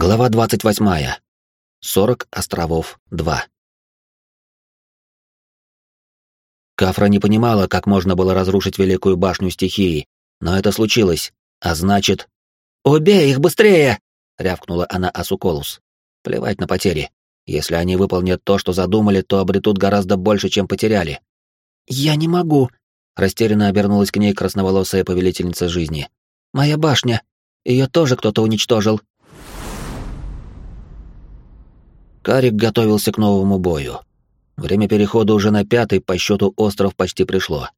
Глава 28. 40 островов 2. Кафра не понимала, как можно было разрушить великую башню стихии, но это случилось, а значит... «Убей их быстрее!» — рявкнула она Асуколус. Плевать на потери. Если они выполнят то, что задумали, то обретут гораздо больше, чем потеряли. «Я не могу», — растерянно обернулась к ней красноволосая повелительница жизни. «Моя башня. Ее тоже кто-то уничтожил». Карик готовился к новому бою. Время перехода уже на пятый по счету остров почти пришло.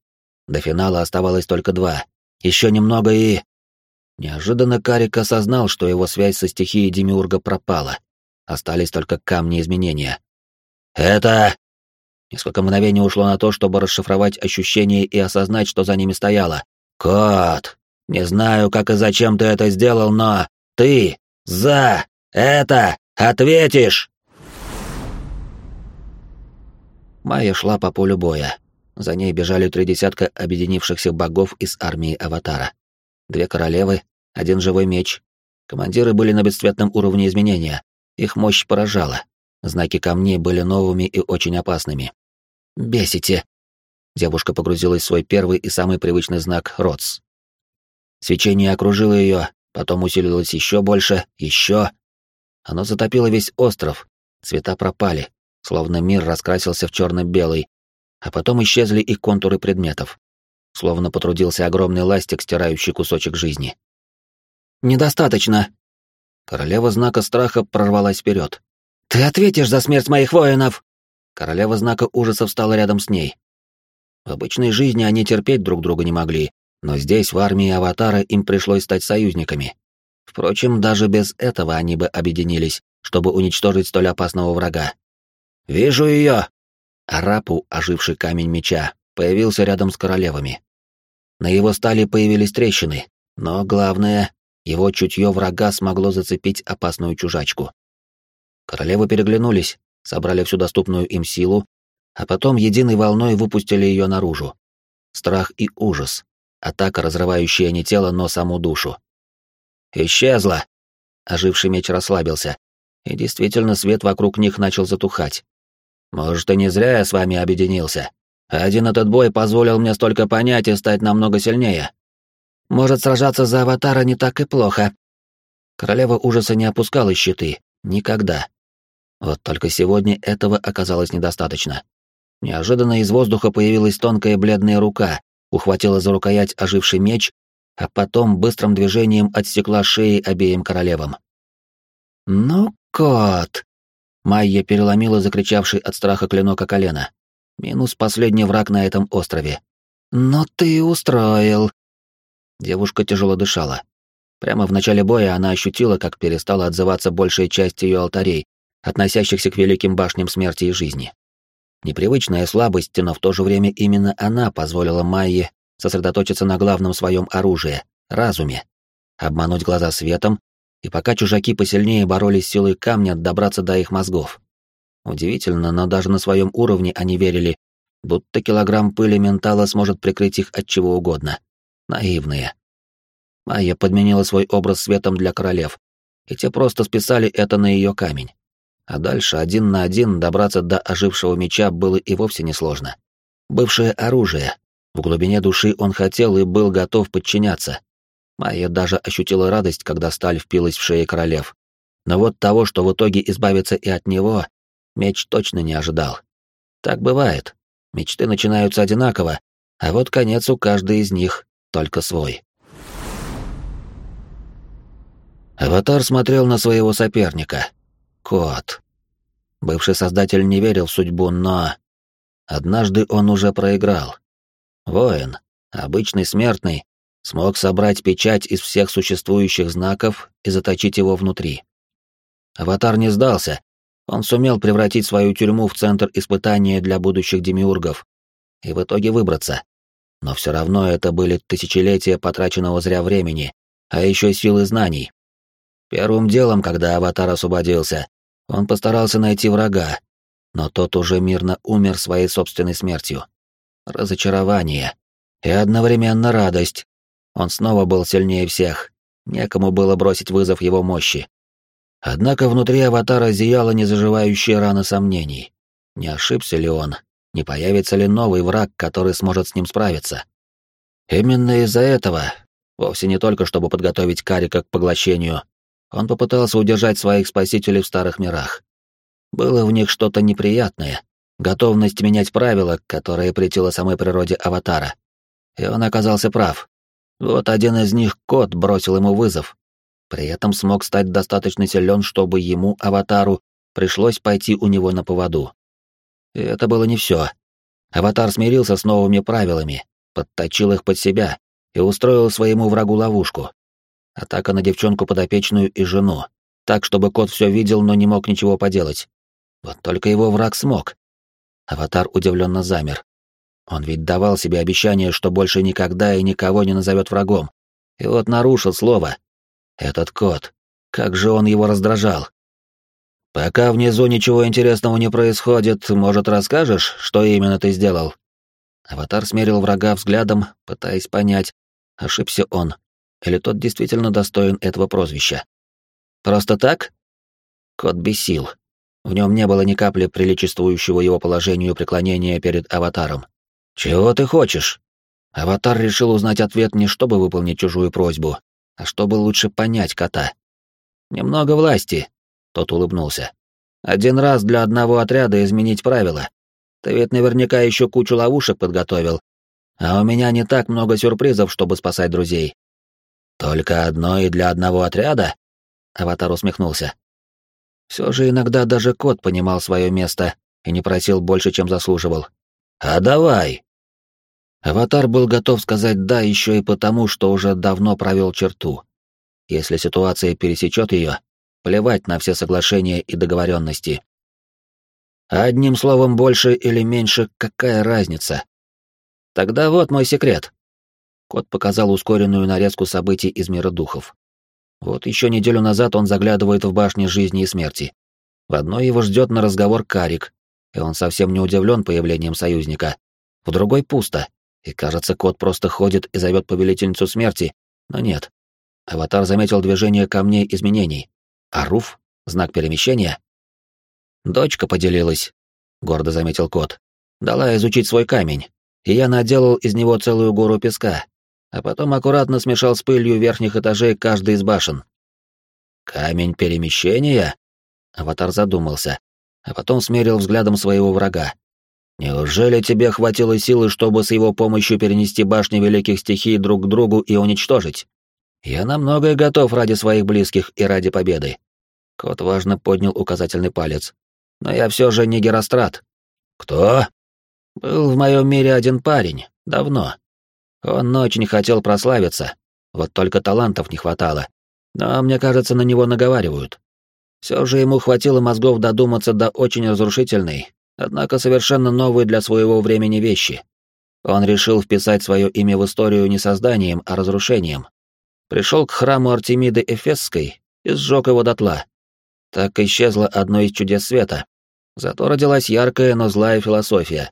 До финала оставалось только два. Еще немного и... Неожиданно Карик осознал, что его связь со стихией Демиурга пропала. Остались только камни изменения. «Это...» Несколько мгновений ушло на то, чтобы расшифровать ощущения и осознать, что за ними стояло. «Кот, не знаю, как и зачем ты это сделал, но ты за это ответишь!» Майя шла по полю боя. За ней бежали три десятка объединившихся богов из армии Аватара. Две королевы, один живой меч. Командиры были на бесцветном уровне изменения. Их мощь поражала. Знаки камней были новыми и очень опасными. «Бесите!» Девушка погрузилась в свой первый и самый привычный знак — Ротс. Свечение окружило ее, потом усилилось еще больше, еще. Оно затопило весь остров, цвета пропали, словно мир раскрасился в черно-белый, а потом исчезли и контуры предметов. Словно потрудился огромный ластик, стирающий кусочек жизни. «Недостаточно!» Королева знака страха прорвалась вперед. «Ты ответишь за смерть моих воинов!» Королева знака ужаса встала рядом с ней. В обычной жизни они терпеть друг друга не могли, но здесь, в армии Аватара, им пришлось стать союзниками. Впрочем, даже без этого они бы объединились, чтобы уничтожить столь опасного врага. «Вижу ее!» Арапу, оживший камень меча, появился рядом с королевами. На его стали появились трещины, но главное, его чутье врага смогло зацепить опасную чужачку. Королевы переглянулись, собрали всю доступную им силу, а потом единой волной выпустили ее наружу. Страх и ужас, атака, разрывающая не тело, но саму душу. «Исчезла!» Оживший меч расслабился, и действительно свет вокруг них начал затухать. Может, и не зря я с вами объединился. Один этот бой позволил мне столько понять и стать намного сильнее. Может, сражаться за аватара не так и плохо. Королева ужаса не опускала щиты. Никогда. Вот только сегодня этого оказалось недостаточно. Неожиданно из воздуха появилась тонкая бледная рука, ухватила за рукоять оживший меч, а потом быстрым движением отсекла шеи обеим королевам. «Ну, кот!» Майя переломила закричавший от страха клинок о колено. Минус последний враг на этом острове. «Но ты устроил!» Девушка тяжело дышала. Прямо в начале боя она ощутила, как перестала отзываться большая часть ее алтарей, относящихся к великим башням смерти и жизни. Непривычная слабость, но в то же время именно она позволила Майе сосредоточиться на главном своем оружии — разуме, обмануть глаза светом и пока чужаки посильнее боролись силой камня добраться до их мозгов. Удивительно, но даже на своем уровне они верили, будто килограмм пыли ментала сможет прикрыть их от чего угодно. Наивные. Майя подменила свой образ светом для королев, и те просто списали это на ее камень. А дальше один на один добраться до ожившего меча было и вовсе несложно. Бывшее оружие. В глубине души он хотел и был готов подчиняться, Майя даже ощутила радость, когда сталь впилась в шеи королев. Но вот того, что в итоге избавиться и от него, меч точно не ожидал. Так бывает. Мечты начинаются одинаково, а вот конец у каждой из них только свой. Аватар смотрел на своего соперника. Кот. Бывший создатель не верил в судьбу, но... Однажды он уже проиграл. Воин, обычный смертный, смог собрать печать из всех существующих знаков и заточить его внутри. Аватар не сдался, он сумел превратить свою тюрьму в центр испытания для будущих демиургов и в итоге выбраться. Но все равно это были тысячелетия потраченного зря времени, а еще силы знаний. Первым делом, когда Аватар освободился, он постарался найти врага, но тот уже мирно умер своей собственной смертью. Разочарование и одновременно радость, он снова был сильнее всех, некому было бросить вызов его мощи. Однако внутри аватара зияла незаживающая рана сомнений. Не ошибся ли он? Не появится ли новый враг, который сможет с ним справиться? Именно из-за этого, вовсе не только чтобы подготовить Карика к поглощению, он попытался удержать своих спасителей в старых мирах. Было в них что-то неприятное, готовность менять правила, которая претила самой природе аватара. И он оказался прав. Вот один из них, кот, бросил ему вызов. При этом смог стать достаточно силен, чтобы ему, аватару, пришлось пойти у него на поводу. И это было не все. Аватар смирился с новыми правилами, подточил их под себя и устроил своему врагу ловушку. Атака на девчонку подопечную и жену, так, чтобы кот все видел, но не мог ничего поделать. Вот только его враг смог. Аватар удивленно замер. Он ведь давал себе обещание, что больше никогда и никого не назовет врагом. И вот нарушил слово. Этот кот. Как же он его раздражал. «Пока внизу ничего интересного не происходит, может, расскажешь, что именно ты сделал?» Аватар смерил врага взглядом, пытаясь понять, ошибся он, или тот действительно достоин этого прозвища. «Просто так?» Кот бесил. В нем не было ни капли приличествующего его положению преклонения перед аватаром. «Чего ты хочешь?» Аватар решил узнать ответ не чтобы выполнить чужую просьбу, а чтобы лучше понять кота. «Немного власти», — тот улыбнулся. «Один раз для одного отряда изменить правила. Ты ведь наверняка еще кучу ловушек подготовил. А у меня не так много сюрпризов, чтобы спасать друзей». «Только одно и для одного отряда?» Аватар усмехнулся. Все же иногда даже кот понимал свое место и не просил больше, чем заслуживал. «А давай!» Аватар был готов сказать «да» еще и потому, что уже давно провел черту. Если ситуация пересечет ее, плевать на все соглашения и договоренности. Одним словом, больше или меньше, какая разница? Тогда вот мой секрет. Кот показал ускоренную нарезку событий из мира духов. Вот еще неделю назад он заглядывает в башни жизни и смерти. В одной его ждет на разговор Карик, и он совсем не удивлен появлением союзника. В другой пусто, и кажется, кот просто ходит и зовет повелительницу смерти, но нет. Аватар заметил движение камней изменений. А Руф — знак перемещения? Дочка поделилась, — гордо заметил кот. Дала изучить свой камень, и я наделал из него целую гору песка, а потом аккуратно смешал с пылью верхних этажей каждой из башен. «Камень перемещения?» Аватар задумался, а потом смерил взглядом своего врага. «Неужели тебе хватило силы, чтобы с его помощью перенести башни великих стихий друг к другу и уничтожить? Я на многое готов ради своих близких и ради победы». Кот важно поднял указательный палец. «Но я все же не Герострат». «Кто?» «Был в моем мире один парень, давно, он очень хотел прославиться, вот только талантов не хватало. Но, мне кажется, на него наговаривают. Все же ему хватило мозгов додуматься до очень разрушительной, однако совершенно новой для своего времени вещи. Он решил вписать свое имя в историю не созданием, а разрушением. Пришел к храму Артемиды Эфесской и сжег его дотла. Так исчезло одно из чудес света. Зато родилась яркая, но злая философия.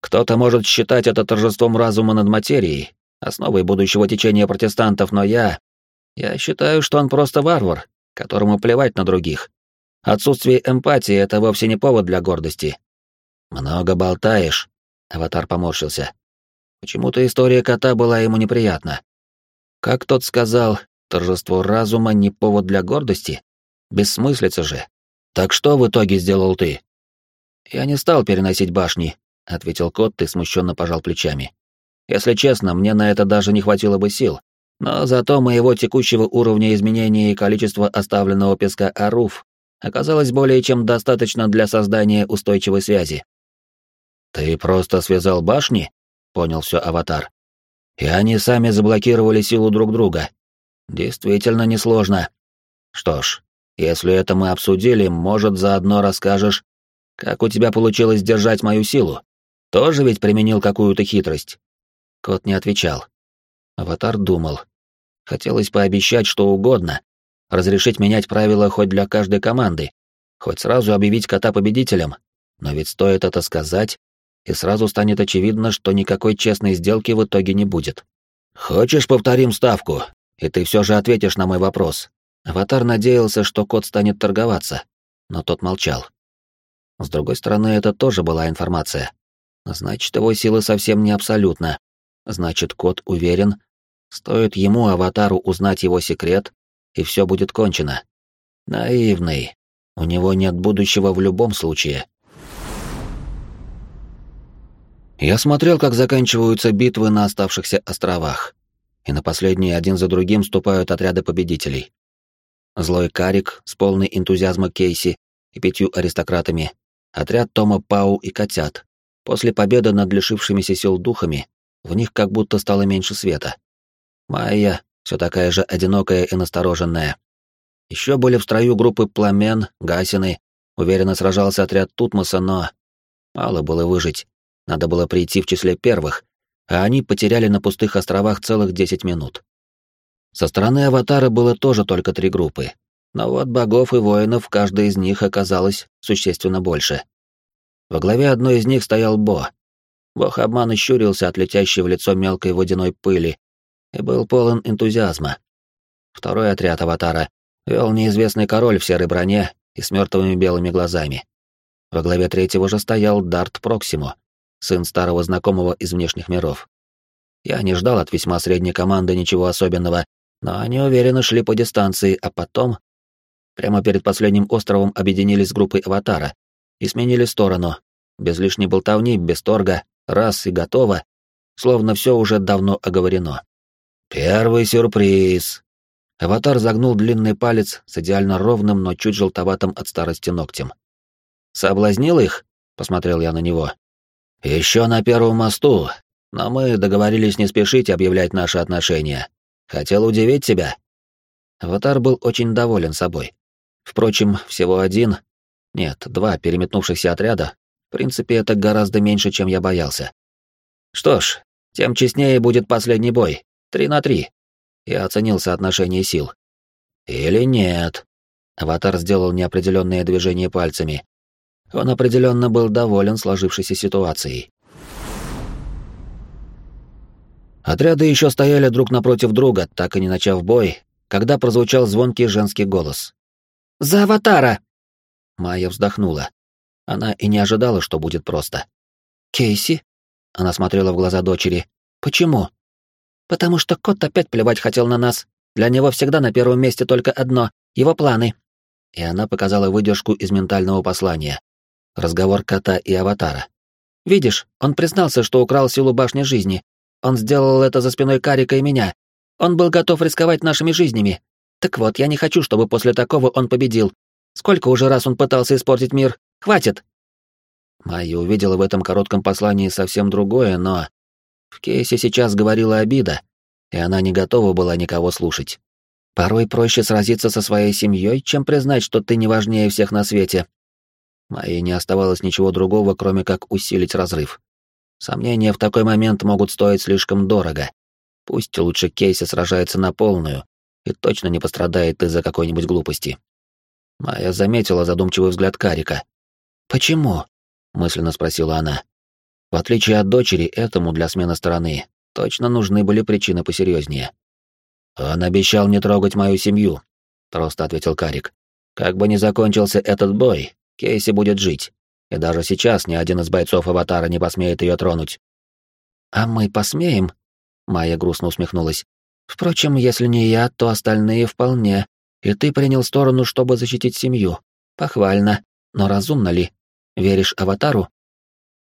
Кто-то может считать это торжеством разума над материей, основой будущего течения протестантов, но я... Я считаю, что он просто варвар, которому плевать на других. Отсутствие эмпатии — это вовсе не повод для гордости. «Много болтаешь», — аватар поморщился. Почему-то история кота была ему неприятна. Как тот сказал, торжество разума не повод для гордости? Бессмыслица же. Так что в итоге сделал ты? Я не стал переносить башни, ответил кот и смущенно пожал плечами. Если честно, мне на это даже не хватило бы сил. Но зато моего текущего уровня изменения и количества оставленного песка Аруф оказалось более чем достаточно для создания устойчивой связи. «Ты просто связал башни?» — понял все аватар. «И они сами заблокировали силу друг друга. Действительно несложно. Что ж, если это мы обсудили, может, заодно расскажешь, как у тебя получилось держать мою силу?» Тоже ведь применил какую-то хитрость?» Кот не отвечал. Аватар думал. Хотелось пообещать что угодно, разрешить менять правила хоть для каждой команды, хоть сразу объявить кота победителем, но ведь стоит это сказать, и сразу станет очевидно, что никакой честной сделки в итоге не будет. «Хочешь, повторим ставку, и ты все же ответишь на мой вопрос, Аватар надеялся, что кот станет торговаться, но тот молчал. С другой стороны, это тоже была информация. Значит, его силы совсем не абсолютно. Значит, кот уверен, стоит ему, аватару, узнать его секрет, и все будет кончено. Наивный. У него нет будущего в любом случае. Я смотрел, как заканчиваются битвы на оставшихся островах, и на последние один за другим ступают отряды победителей. Злой Карик с полной энтузиазма Кейси и пятью аристократами, отряд Тома Пау и котят. После победы над лишившимися сил духами в них как будто стало меньше света. Майя, все такая же одинокая и настороженная. Еще были в строю группы Пламен, Гасины, уверенно сражался отряд Тутмоса, но мало было выжить. Надо было прийти в числе первых, а они потеряли на пустых островах целых 10 минут. Со стороны Аватара было тоже только три группы, но вот богов и воинов каждый из них оказалось существенно больше. Во главе одной из них стоял Бо. Бог обмана щурился от летящей в лицо мелкой водяной пыли и был полон энтузиазма. Второй отряд Аватара вел неизвестный король в серой броне и с мертвыми белыми глазами. Во главе третьего же стоял Дарт Проксимо, сын старого знакомого из внешних миров. Я не ждал от весьма средней команды ничего особенного, но они уверенно шли по дистанции, а потом... Прямо перед последним островом объединились с группой Аватара и сменили сторону. Без лишней болтовни, без торга, раз и готово, словно все уже давно оговорено. «Первый сюрприз!» Аватар загнул длинный палец с идеально ровным, но чуть желтоватым от старости ногтем. «Соблазнил их?» — посмотрел я на него. Еще на первом мосту, но мы договорились не спешить объявлять наши отношения. Хотел удивить тебя. Аватар был очень доволен собой. Впрочем, всего один, нет, два переметнувшихся отряда, в принципе, это гораздо меньше, чем я боялся. Что ж, тем честнее будет последний бой. Три на три. Я оценил соотношение сил. Или нет? Аватар сделал неопределенное движение пальцами, он определенно был доволен сложившейся ситуацией. Отряды еще стояли друг напротив друга, так и не начав бой, когда прозвучал звонкий женский голос. «За аватара!» Майя вздохнула. Она и не ожидала, что будет просто. «Кейси?» Она смотрела в глаза дочери. «Почему?» «Потому что кот опять плевать хотел на нас. Для него всегда на первом месте только одно — его планы». И она показала выдержку из ментального послания разговор кота и аватара. «Видишь, он признался, что украл силу башни жизни. Он сделал это за спиной Карика и меня. Он был готов рисковать нашими жизнями. Так вот, я не хочу, чтобы после такого он победил. Сколько уже раз он пытался испортить мир? Хватит!» Майя увидела в этом коротком послании совсем другое, но... В Кейсе сейчас говорила обида, и она не готова была никого слушать. Порой проще сразиться со своей семьей, чем признать, что ты не важнее всех на свете, Майе не оставалось ничего другого, кроме как усилить разрыв. Сомнения в такой момент могут стоить слишком дорого. Пусть лучше Кейси сражается на полную и точно не пострадает из-за какой-нибудь глупости. Майя заметила задумчивый взгляд Карика. «Почему?» — мысленно спросила она. В отличие от дочери, этому для смены стороны точно нужны были причины посерьезнее. «Он обещал не трогать мою семью», — просто ответил Карик. «Как бы ни закончился этот бой, Кейси будет жить, и даже сейчас ни один из бойцов Аватара не посмеет ее тронуть. «А мы посмеем?» — Майя грустно усмехнулась. «Впрочем, если не я, то остальные вполне. И ты принял сторону, чтобы защитить семью. Похвально. Но разумно ли? Веришь Аватару?»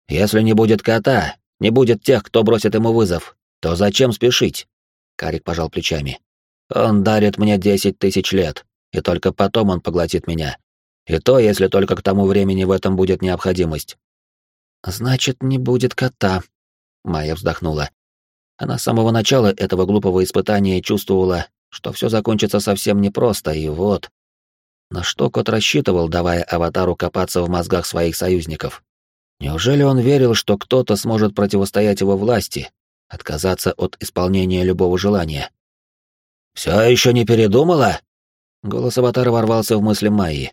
«Если не будет кота, не будет тех, кто бросит ему вызов, то зачем спешить?» Карик пожал плечами. «Он дарит мне десять тысяч лет, и только потом он поглотит меня. И то, если только к тому времени в этом будет необходимость. Значит, не будет кота. Майя вздохнула. Она с самого начала этого глупого испытания чувствовала, что все закончится совсем непросто, и вот... На что кот рассчитывал, давая аватару копаться в мозгах своих союзников? Неужели он верил, что кто-то сможет противостоять его власти, отказаться от исполнения любого желания? «Все еще не передумала?» Голос аватара ворвался в мысли Майи.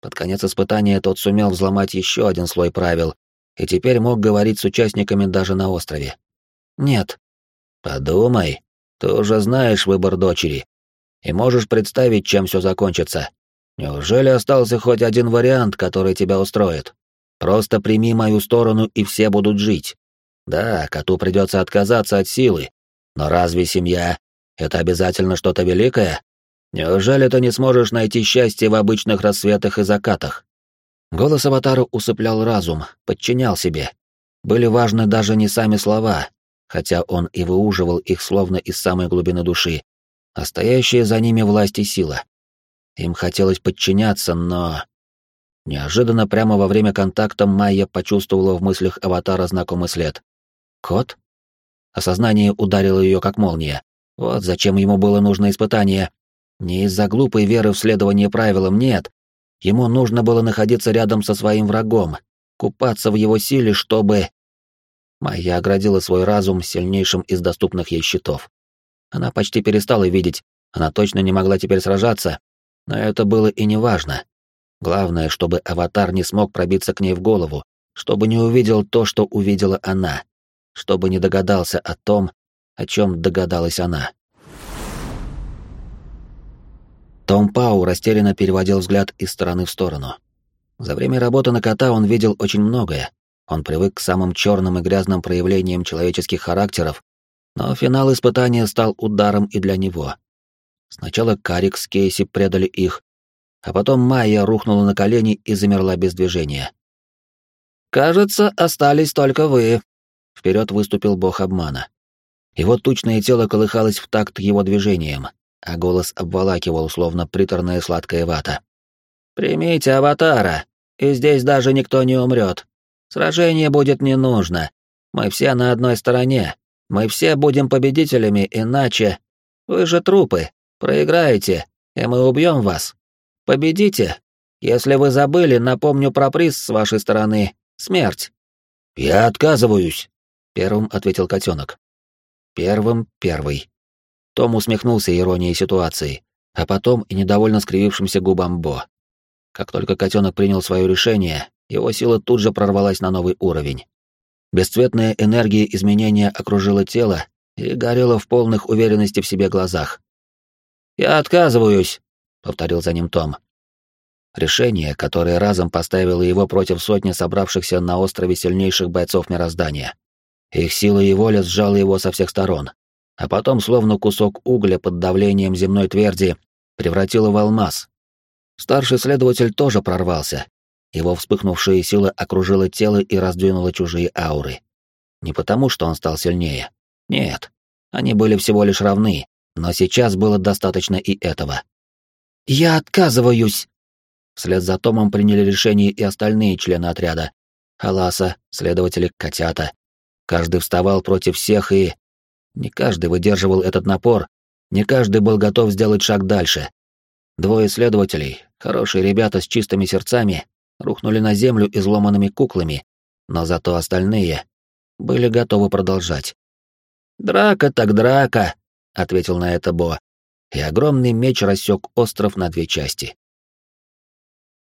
Под конец испытания тот сумел взломать еще один слой правил и теперь мог говорить с участниками даже на острове. «Нет». «Подумай, ты уже знаешь выбор дочери. и можешь представить, чем все закончится. Неужели остался хоть один вариант, который тебя устроит? Просто прими мою сторону, и все будут жить. Да, коту придется отказаться от силы, но разве семья — это обязательно что-то великое? Неужели ты не сможешь найти счастье в обычных рассветах и закатах? Голос аватара усыплял разум, подчинял себе. Были важны даже не сами слова, хотя он и выуживал их словно из самой глубины души, а стоящая за ними власть и сила. Им хотелось подчиняться, но... Неожиданно прямо во время контакта Майя почувствовала в мыслях аватара знакомый след. «Кот?» Осознание ударило ее как молния. Вот зачем ему было нужно испытание. Не из-за глупой веры в следование правилам, нет. Ему нужно было находиться рядом со своим врагом, купаться в его силе, чтобы... Майя оградила свой разум сильнейшим из доступных ей щитов. Она почти перестала видеть, она точно не могла теперь сражаться, но это было и не важно. Главное, чтобы аватар не смог пробиться к ней в голову, чтобы не увидел то, что увидела она, чтобы не догадался о том, о чем догадалась она. Том Пау растерянно переводил взгляд из стороны в сторону. За время работы на кота он видел очень многое. Он привык к самым черным и грязным проявлениям человеческих характеров, но финал испытания стал ударом и для него. Сначала Карик с Кейси предали их, а потом Майя рухнула на колени и замерла без движения. «Кажется, остались только вы», — вперед выступил бог обмана. Его тучное тело колыхалось в такт его движением, а голос обволакивал, словно приторная сладкая вата. «Примите аватара, и здесь даже никто не умрет. Сражение будет не нужно. Мы все на одной стороне. Мы все будем победителями, иначе... Вы же трупы. Проиграете, и мы убьем вас. Победите. Если вы забыли, напомню про приз с вашей стороны. Смерть. Я отказываюсь, первым ответил котенок. Первым первый. Том усмехнулся иронией ситуации, а потом и недовольно скривившимся губам Бо. Как только котенок принял свое решение, его сила тут же прорвалась на новый уровень. Бесцветная энергия изменения окружила тело и горела в полных уверенности в себе глазах. «Я отказываюсь», — повторил за ним Том. Решение, которое разом поставило его против сотни собравшихся на острове сильнейших бойцов мироздания. Их сила и воля сжала его со всех сторон а потом, словно кусок угля под давлением земной тверди, превратила в алмаз. Старший следователь тоже прорвался. Его вспыхнувшая сила окружила тело и раздвинула чужие ауры. Не потому, что он стал сильнее. Нет, они были всего лишь равны, но сейчас было достаточно и этого. «Я отказываюсь!» Вслед за Томом приняли решение и остальные члены отряда. Халаса, следователи, котята. Каждый вставал против всех и... Не каждый выдерживал этот напор, не каждый был готов сделать шаг дальше. Двое следователей, хорошие ребята с чистыми сердцами, рухнули на землю изломанными куклами, но зато остальные были готовы продолжать. «Драка так драка», — ответил на это Бо, и огромный меч рассек остров на две части.